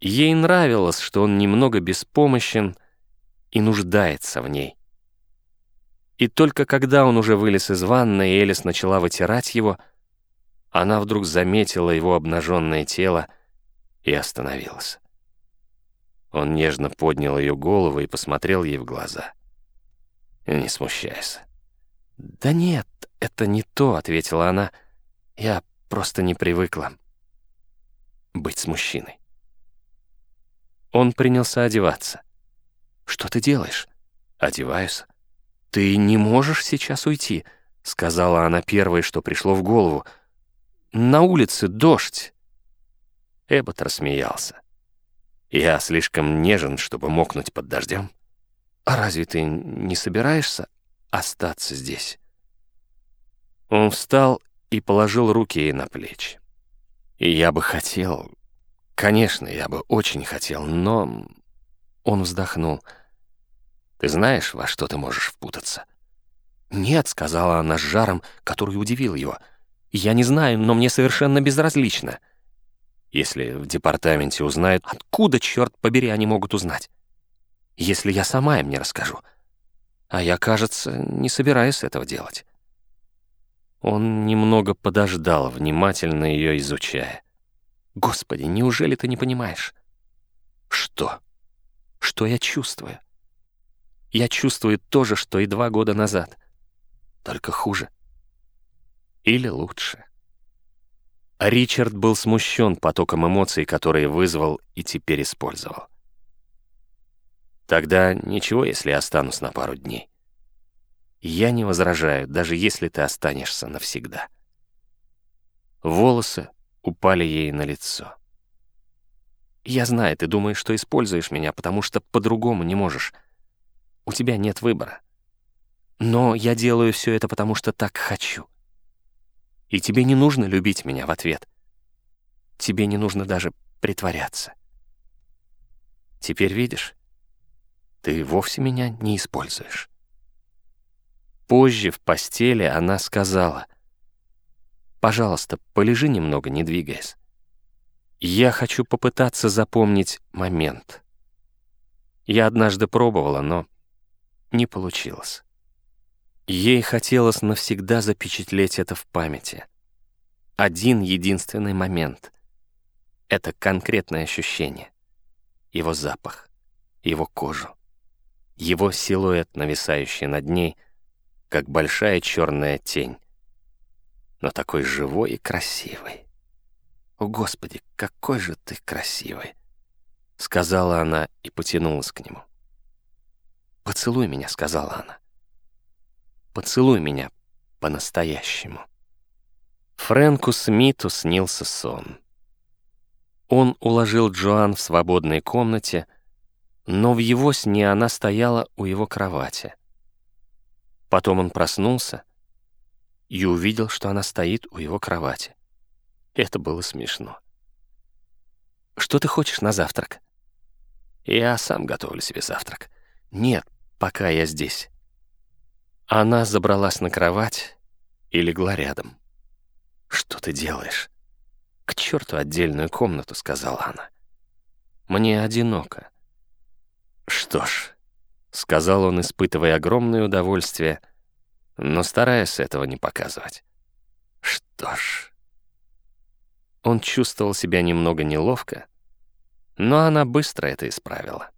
Ей нравилось, что он немного беспомощен и нуждается в ней. И только когда он уже вылез из ванны, и Элис начала вытирать его, она вдруг заметила его обнаженное тело и остановилась. Он нежно поднял ее голову и посмотрел ей в глаза. «Не смущайся». «Да нет, это не то», — ответила она. «Я просто не привыкла быть с мужчиной». Он принялся одеваться. «Что ты делаешь?» «Одеваюсь». «Ты не можешь сейчас уйти», — сказала она первое, что пришло в голову. «На улице дождь». Эббот рассмеялся. «Я слишком нежен, чтобы мокнуть под дождем. А разве ты не собираешься остаться здесь?» Он встал и положил руки ей на плечи. «И я бы хотел, конечно, я бы очень хотел, но...» Он вздохнул. «Ты знаешь, во что ты можешь впутаться?» «Нет», — сказала она с жаром, который удивил его. «Я не знаю, но мне совершенно безразлично». «Если в департаменте узнают, откуда, черт побери, они могут узнать? Если я сама им не расскажу. А я, кажется, не собираюсь этого делать». Он немного подождал, внимательно ее изучая. «Господи, неужели ты не понимаешь?» «Что? Что я чувствую?» «Я чувствую то же, что и два года назад. Только хуже. Или лучше». Ричард был смущен потоком эмоций, которые вызвал и теперь использовал. «Тогда ничего, если останусь на пару дней. Я не возражаю, даже если ты останешься навсегда. Волосы упали ей на лицо. Я знаю, ты думаешь, что используешь меня, потому что по-другому не можешь. У тебя нет выбора. Но я делаю все это, потому что так хочу. И тебе не нужно любить меня в ответ. Тебе не нужно даже притворяться. Теперь видишь, ты вовсе меня не используешь. Позже в постели она сказала, «Пожалуйста, полежи немного, не двигаясь. Я хочу попытаться запомнить момент. Я однажды пробовала, но не получилось. Ей хотелось навсегда запечатлеть это в памяти. Один единственный момент. Это конкретное ощущение. Его запах, его кожу, его силуэт, нависающий над ней — как большая черная тень. Но такой живой и красивый. «О, Господи, какой же ты красивый!» — сказала она и потянулась к нему. «Поцелуй меня», — сказала она. «Поцелуй меня по-настоящему». Фрэнку Смиту снился сон. Он уложил Джоан в свободной комнате, но в его сне она стояла у его кровати. Потом он проснулся и увидел, что она стоит у его кровати. Это было смешно. «Что ты хочешь на завтрак?» «Я сам готовлю себе завтрак». «Нет, пока я здесь». Она забралась на кровать и легла рядом. «Что ты делаешь?» «К черту отдельную комнату», — сказала она. «Мне одиноко». «Что ж», — сказал он, испытывая огромное удовольствие, но стараясь этого не показывать. Что ж... Он чувствовал себя немного неловко, но она быстро это исправила.